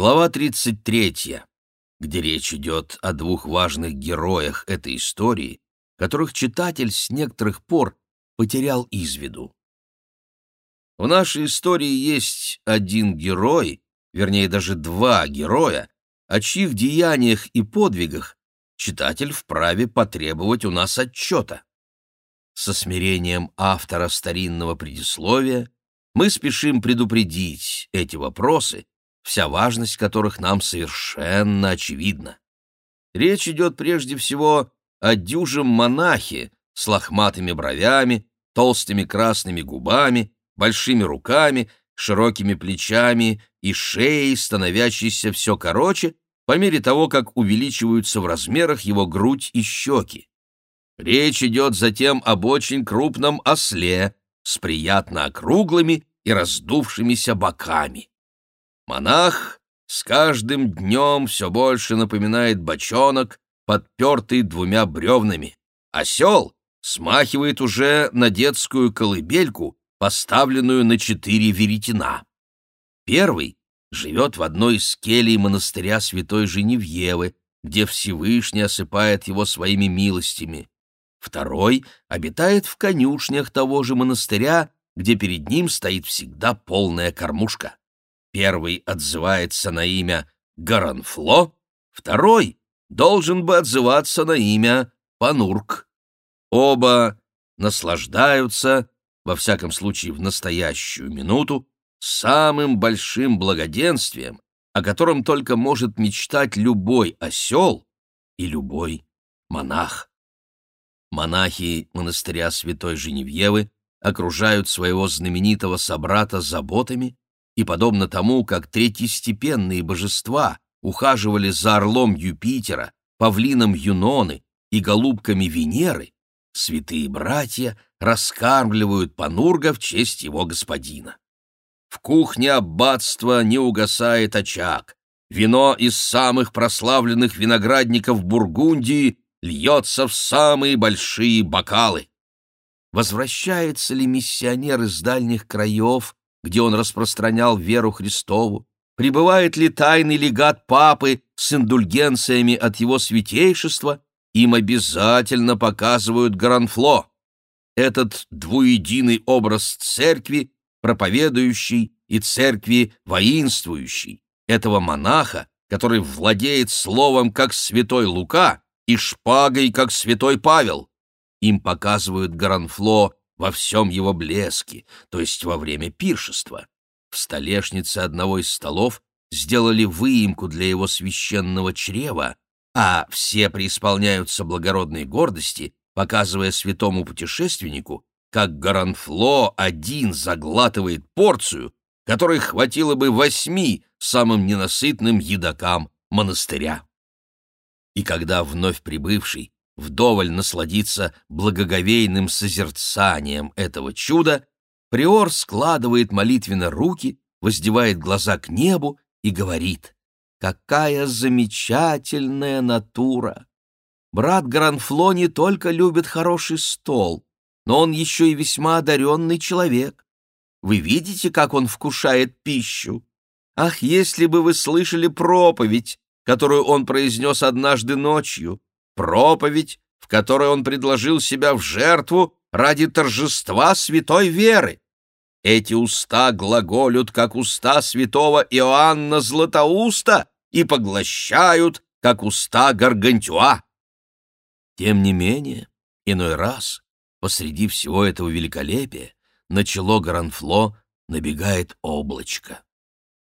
Глава 33, где речь идет о двух важных героях этой истории, которых читатель с некоторых пор потерял из виду. В нашей истории есть один герой, вернее даже два героя, о чьих деяниях и подвигах читатель вправе потребовать у нас отчета. Со смирением автора старинного предисловия мы спешим предупредить эти вопросы, вся важность которых нам совершенно очевидна. Речь идет прежде всего о дюжем монахе с лохматыми бровями, толстыми красными губами, большими руками, широкими плечами и шеей, становящейся все короче по мере того, как увеличиваются в размерах его грудь и щеки. Речь идет затем об очень крупном осле с приятно округлыми и раздувшимися боками. Монах с каждым днем все больше напоминает бочонок, подпертый двумя бревнами. Осел смахивает уже на детскую колыбельку, поставленную на четыре веретена. Первый живет в одной из келей монастыря святой Женевьевы, где Всевышний осыпает его своими милостями. Второй обитает в конюшнях того же монастыря, где перед ним стоит всегда полная кормушка. Первый отзывается на имя Гаранфло, второй должен бы отзываться на имя Панурк. Оба наслаждаются, во всяком случае в настоящую минуту, самым большим благоденствием, о котором только может мечтать любой осел и любой монах. Монахи монастыря святой Женевьевы окружают своего знаменитого собрата заботами, и, подобно тому, как третьестепенные божества ухаживали за орлом Юпитера, павлином Юноны и голубками Венеры, святые братья раскармливают Панурга в честь его господина. В кухне аббатства не угасает очаг. Вино из самых прославленных виноградников Бургундии льется в самые большие бокалы. Возвращается ли миссионер из дальних краев, где он распространял веру Христову? Прибывает ли тайный легат папы с индульгенциями от его святейшества? Им обязательно показывают Гранфло. Этот двуединый образ церкви проповедующий и церкви воинствующий, этого монаха, который владеет словом, как святой Лука, и шпагой, как святой Павел. Им показывают Гранфло во всем его блеске, то есть во время пиршества. В столешнице одного из столов сделали выемку для его священного чрева, а все преисполняются благородной гордости, показывая святому путешественнику, как Гаранфло один заглатывает порцию, которой хватило бы восьми самым ненасытным едокам монастыря. И когда вновь прибывший вдоволь насладится благоговейным созерцанием этого чуда, приор складывает молитвенно руки, воздевает глаза к небу и говорит «Какая замечательная натура!» Брат Гранфло не только любит хороший стол, но он еще и весьма одаренный человек. Вы видите, как он вкушает пищу? Ах, если бы вы слышали проповедь, которую он произнес однажды ночью, проповедь, в которой он предложил себя в жертву ради торжества святой веры. Эти уста глаголют, как уста святого Иоанна Златоуста, и поглощают, как уста Гаргантюа. Тем не менее, иной раз посреди всего этого великолепия на чело Гранфло набегает облачко.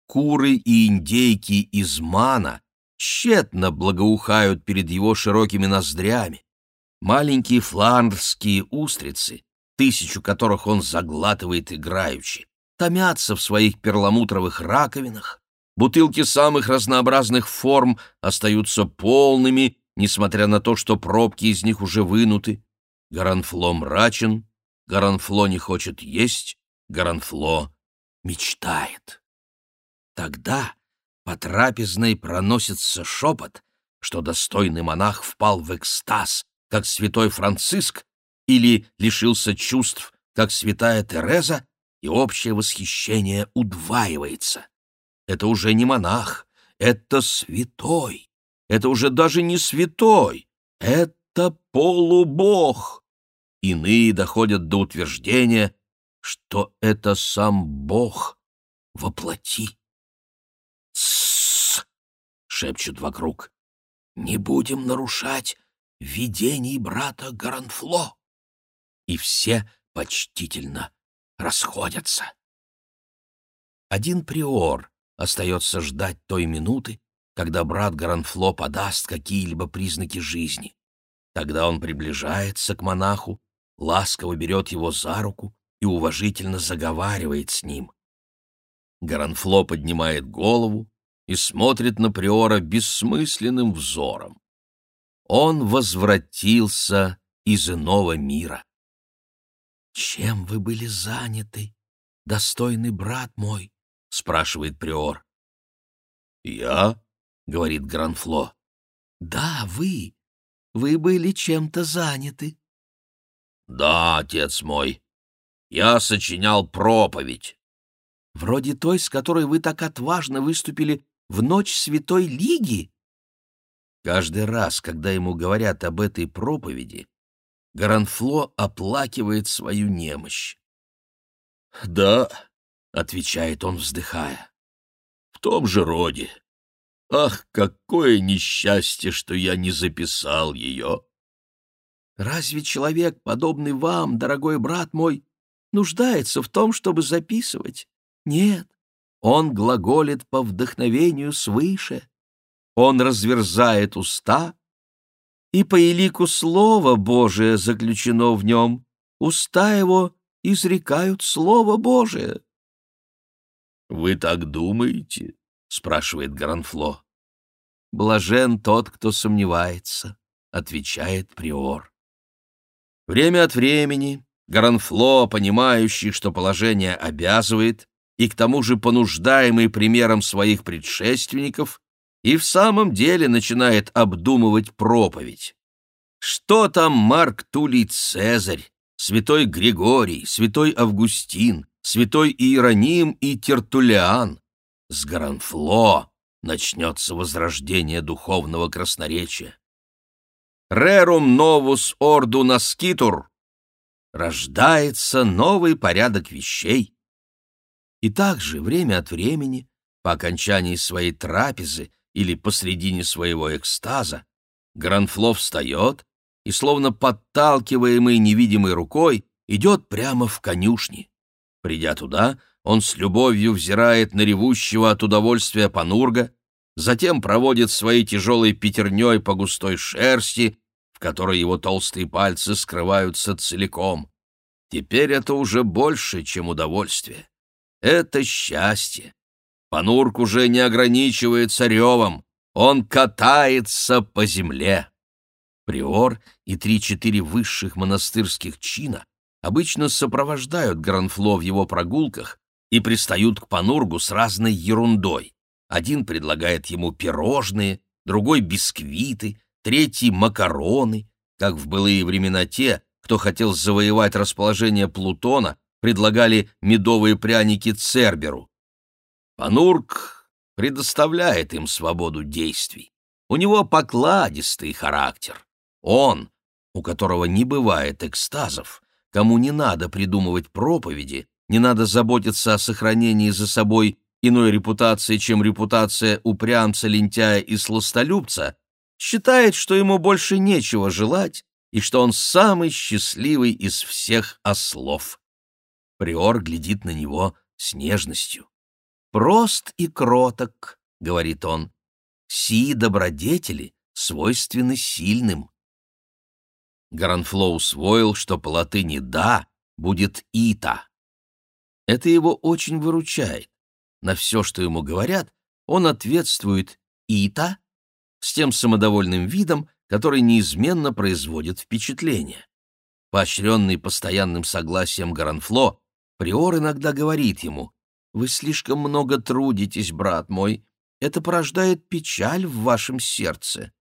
Куры и индейки из мана тщетно благоухают перед его широкими ноздрями. Маленькие фландерские устрицы, тысячу которых он заглатывает играючи, томятся в своих перламутровых раковинах, бутылки самых разнообразных форм остаются полными, несмотря на то, что пробки из них уже вынуты. Гаранфло мрачен, Гаранфло не хочет есть, Гаранфло мечтает. Тогда по трапезной проносится шепот, что достойный монах впал в экстаз, как святой Франциск, или лишился чувств, как святая Тереза, и общее восхищение удваивается. Это уже не монах, это святой. Это уже даже не святой. Это полубог. Иные доходят до утверждения, что это сам Бог воплоти. «Тссс!» — шепчут вокруг. «Не будем нарушать видений брата Гаранфло!» И все почтительно расходятся. Один приор остается ждать той минуты, когда брат Гаранфло подаст какие-либо признаки жизни. Тогда он приближается к монаху, ласково берет его за руку и уважительно заговаривает с ним. Гаранфло поднимает голову и смотрит на Приора бессмысленным взором. Он возвратился из иного мира. «Чем вы были заняты, достойный брат мой?» — спрашивает Приор. «Я?» — говорит Гранфло. «Да, вы. Вы были чем-то заняты». «Да, отец мой. Я сочинял проповедь». «Вроде той, с которой вы так отважно выступили в ночь Святой Лиги?» Каждый раз, когда ему говорят об этой проповеди, Гаранфло оплакивает свою немощь. «Да», — отвечает он, вздыхая, — «в том же роде. Ах, какое несчастье, что я не записал ее!» «Разве человек, подобный вам, дорогой брат мой, нуждается в том, чтобы записывать? Нет, он глаголит по вдохновению свыше. Он разверзает уста, и по элику Слово Божие заключено в нем. Уста его изрекают Слово Божие. «Вы так думаете?» — спрашивает Гранфло. «Блажен тот, кто сомневается», — отвечает приор. Время от времени Гранфло, понимающий, что положение обязывает, и к тому же понуждаемый примером своих предшественников, и в самом деле начинает обдумывать проповедь. Что там Марк Тулий Цезарь, святой Григорий, святой Августин, святой Иероним и Тертулиан? С Гаранфло начнется возрождение духовного красноречия. Рерум новус орду наскитур рождается новый порядок вещей. И также время от времени, по окончании своей трапезы, или посредине своего экстаза, Гранфло встает и, словно подталкиваемый невидимой рукой, идет прямо в конюшни. Придя туда, он с любовью взирает на ревущего от удовольствия Панурга, затем проводит своей тяжелой пятерней по густой шерсти, в которой его толстые пальцы скрываются целиком. Теперь это уже больше, чем удовольствие. Это счастье, Панурк уже не ограничивается ревом, он катается по земле. Приор и три-четыре высших монастырских чина обычно сопровождают Гранфло в его прогулках и пристают к Панургу с разной ерундой. Один предлагает ему пирожные, другой — бисквиты, третий — макароны, как в былые времена те, кто хотел завоевать расположение Плутона, предлагали медовые пряники Церберу. Панурк предоставляет им свободу действий. У него покладистый характер. Он, у которого не бывает экстазов, кому не надо придумывать проповеди, не надо заботиться о сохранении за собой иной репутации, чем репутация упрямца, лентяя и сластолюбца, считает, что ему больше нечего желать и что он самый счастливый из всех ослов. Приор глядит на него с нежностью прост и кроток, — говорит он, — сии добродетели свойственны сильным. Гаранфло усвоил, что по латыни «да» будет «ита». Это его очень выручает. На все, что ему говорят, он ответствует «ита» с тем самодовольным видом, который неизменно производит впечатление. Поощренный постоянным согласием Гаранфло, приор иногда говорит ему вы слишком много трудитесь, брат мой. Это порождает печаль в вашем сердце».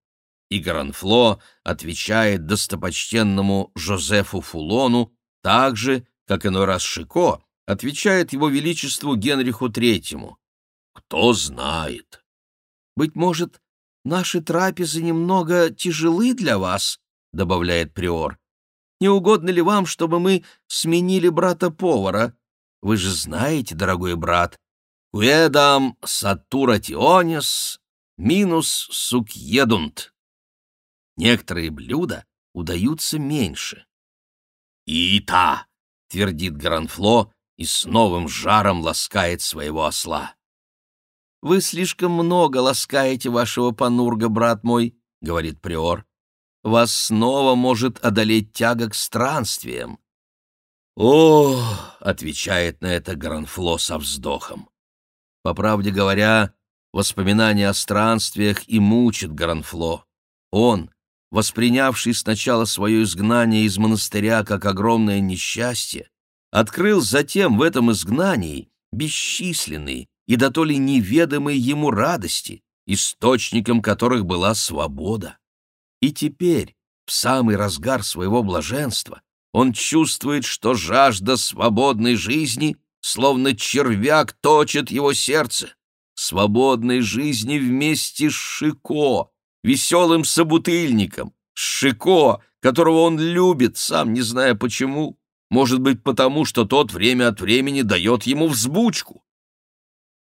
И Гранфло отвечает достопочтенному Жозефу Фулону так же, как иной раз Шико отвечает его величеству Генриху Третьему. «Кто знает?» Быть может, наши трапезы немного тяжелы для вас, — добавляет приор. Не угодно ли вам, чтобы мы сменили брата-повара? Вы же знаете, дорогой брат, «Куэдам сатуратионис минус сукьедунт». Некоторые блюда удаются меньше. «И-та!» — твердит Гранфло и с новым жаром ласкает своего осла. «Вы слишком много ласкаете вашего панурга, брат мой», — говорит приор. «Вас снова может одолеть тяга к странствиям». «О!» — отвечает на это Гранфло со вздохом. По правде говоря, воспоминания о странствиях и мучит Гранфло. Он, воспринявший сначала свое изгнание из монастыря как огромное несчастье, открыл затем в этом изгнании бесчисленные и дотоле неведомые ему радости, источником которых была свобода. И теперь, в самый разгар своего блаженства, он чувствует, что жажда свободной жизни — словно червяк точит его сердце. Свободной жизни вместе с Шико, веселым собутыльником, с Шико, которого он любит, сам не зная почему. Может быть, потому, что тот время от времени дает ему взбучку.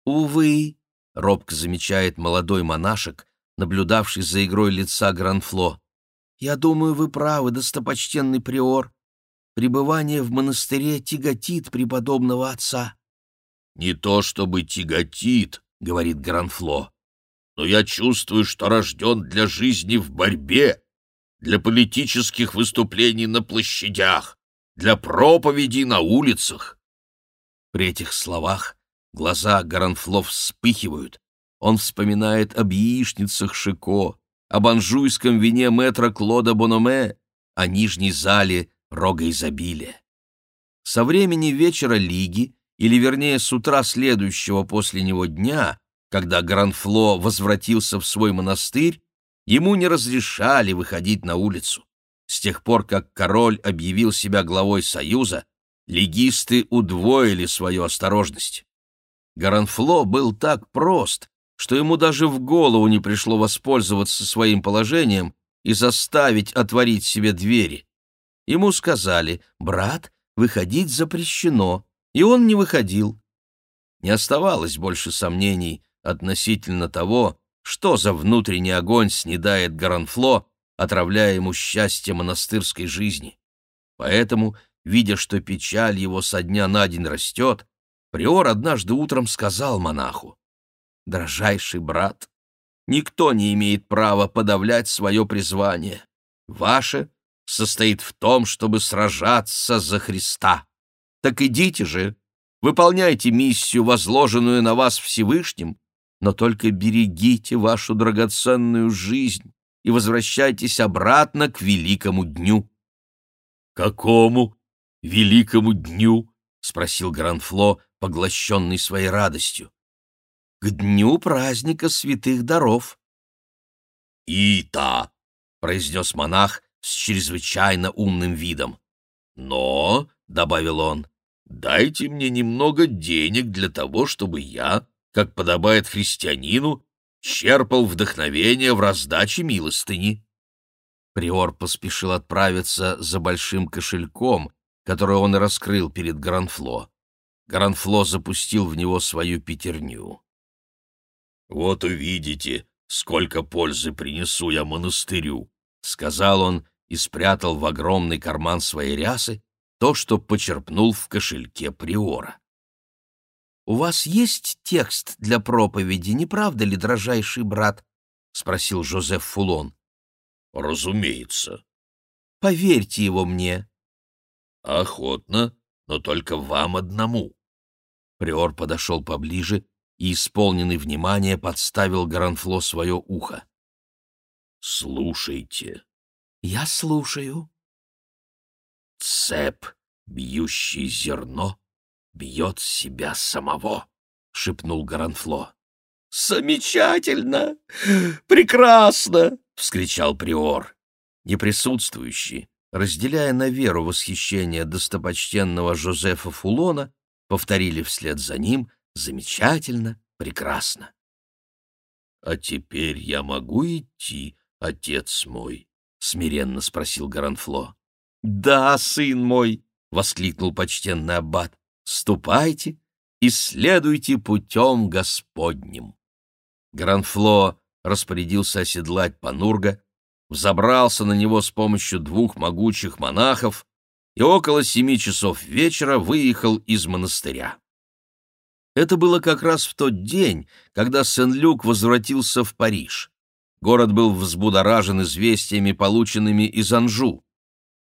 «Увы», — робко замечает молодой монашек, наблюдавший за игрой лица Гранфло, — «я думаю, вы правы, достопочтенный приор. Пребывание в монастыре тяготит преподобного отца. «Не то чтобы тяготит», — говорит Гранфло, «но я чувствую, что рожден для жизни в борьбе, для политических выступлений на площадях, для проповедей на улицах». При этих словах глаза Гаранфло вспыхивают. Он вспоминает об яичницах Шико, об анжуйском вине мэтра Клода Бономе, о нижней зале рога изобилия. Со времени вечера лиги, или вернее с утра следующего после него дня, когда Гранфло возвратился в свой монастырь, ему не разрешали выходить на улицу. С тех пор, как король объявил себя главой союза, легисты удвоили свою осторожность. Гаранфло был так прост, что ему даже в голову не пришло воспользоваться своим положением и заставить отворить себе двери. Ему сказали «Брат, выходить запрещено», и он не выходил. Не оставалось больше сомнений относительно того, что за внутренний огонь снедает Гаранфло, отравляя ему счастье монастырской жизни. Поэтому, видя, что печаль его со дня на день растет, приор однажды утром сказал монаху, «Дрожайший брат, никто не имеет права подавлять свое призвание. Ваше состоит в том, чтобы сражаться за Христа. Так идите же, выполняйте миссию, возложенную на вас Всевышним, но только берегите вашу драгоценную жизнь и возвращайтесь обратно к великому дню». «Какому великому дню?» — спросил Гранфло, поглощенный своей радостью. «К дню праздника святых даров». «И-та!» — произнес монах, с чрезвычайно умным видом. «Но», — добавил он, — «дайте мне немного денег для того, чтобы я, как подобает христианину, черпал вдохновение в раздаче милостыни». Приор поспешил отправиться за большим кошельком, который он раскрыл перед Гранфло. Гранфло запустил в него свою пятерню. «Вот увидите, сколько пользы принесу я монастырю», — сказал он и спрятал в огромный карман своей рясы то, что почерпнул в кошельке приора. «У вас есть текст для проповеди, не правда ли, дрожайший брат?» — спросил Жозеф Фулон. «Разумеется». «Поверьте его мне». «Охотно, но только вам одному». Приор подошел поближе и, исполненный внимания, подставил Гаранфло свое ухо. «Слушайте», я слушаю. Цеп, бьющий зерно, бьет себя самого, шепнул Гаранфло. Замечательно! Прекрасно! вскричал приор. Неприсутствующие, разделяя на веру восхищение достопочтенного Жозефа Фулона, повторили вслед за ним замечательно, прекрасно. «А теперь я могу идти, отец мой?» — смиренно спросил Гаранфло. «Да, сын мой!» — воскликнул почтенный аббат. «Ступайте и следуйте путем Господним». Гранфло распорядился оседлать Панурга, взобрался на него с помощью двух могучих монахов и около семи часов вечера выехал из монастыря. Это было как раз в тот день, когда Сен-Люк возвратился в Париж. Город был взбудоражен известиями, полученными из Анжу.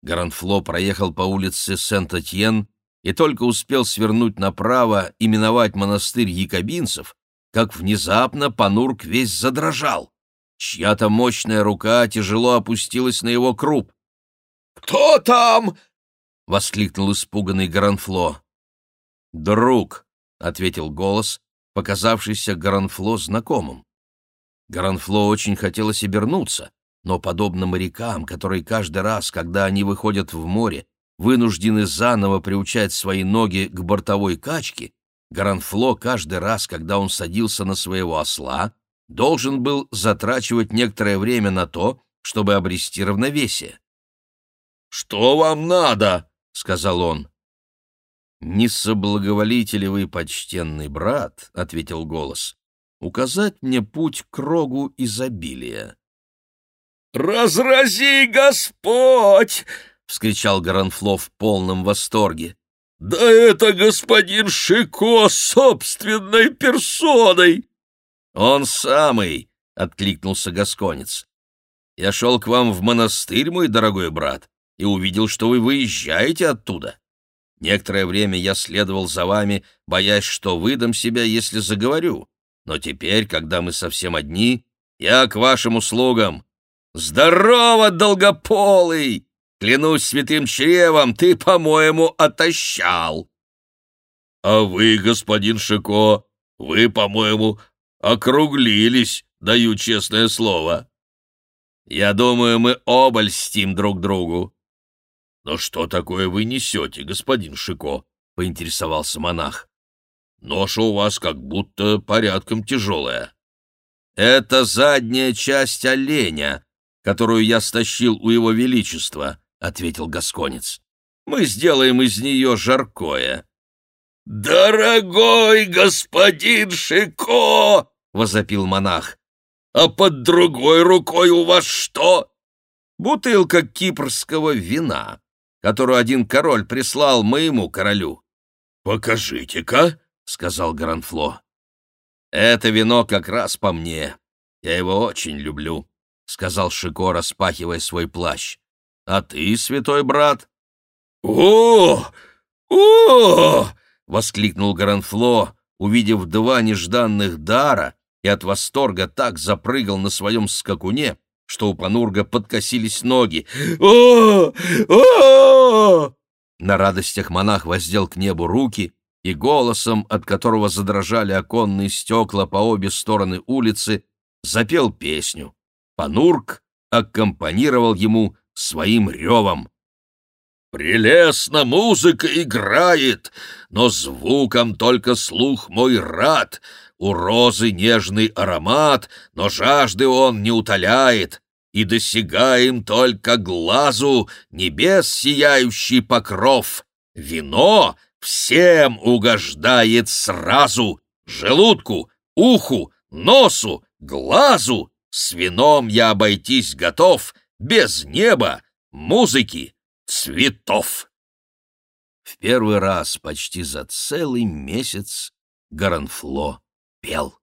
Гаранфло проехал по улице Сент-Этьен и только успел свернуть направо и миновать монастырь якобинцев, как внезапно Панурк весь задрожал. Чья-то мощная рука тяжело опустилась на его круп. «Кто там?» — воскликнул испуганный Гаранфло. «Друг», — ответил голос, показавшийся Гаранфло знакомым. Гаранфло очень хотелось обернуться, но, подобно морякам, которые каждый раз, когда они выходят в море, вынуждены заново приучать свои ноги к бортовой качке, Гаранфло каждый раз, когда он садился на своего осла, должен был затрачивать некоторое время на то, чтобы обрести равновесие. «Что вам надо?» — сказал он. «Не соблаговолите ли вы, почтенный брат?» — ответил голос. «Указать мне путь к рогу изобилия». «Разрази Господь!» — вскричал Гаранфло в полном восторге. «Да это господин Шико собственной персоной!» «Он самый!» — откликнулся Гасконец. «Я шел к вам в монастырь, мой дорогой брат, и увидел, что вы выезжаете оттуда. Некоторое время я следовал за вами, боясь, что выдам себя, если заговорю. Но теперь, когда мы совсем одни, я к вашим услугам. Здорово, долгополый! Клянусь святым чревом, ты, по-моему, отощал. А вы, господин Шико, вы, по-моему, округлились, даю честное слово. Я думаю, мы оба льстим друг другу. «Но что такое вы несете, господин Шико?» — поинтересовался монах. «Ноша у вас как будто порядком тяжелая». «Это задняя часть оленя, которую я стащил у его величества», — ответил Гасконец. «Мы сделаем из нее жаркое». «Дорогой господин Шико!» — возопил монах. «А под другой рукой у вас что?» «Бутылка кипрского вина», которую один король прислал моему королю. «Покажите-ка», — сказал Гранфло. «Это вино как раз по мне. Я его очень люблю», — сказал Шико, распахивая свой плащ. «А ты, святой брат?» «О! О!» — воскликнул Гранфло, увидев два нежданных дара, и от восторга так запрыгал на своем скакуне, что у Панурга подкосились ноги. «О! О!» На радостях монах воздел к небу руки и голосом, от которого задрожали оконные стекла по обе стороны улицы, запел песню. Панург аккомпанировал ему своим ревом. Прелестно музыка играет, но звуком только слух мой рад. У розы нежный аромат, но жажды он не утоляет. И досягаем только глазу небес сияющий покров. Вино всем угождает сразу, желудку, уху, носу, глазу. С вином я обойтись готов, без неба, музыки, цветов. В первый раз почти за целый месяц Гаранфло пел.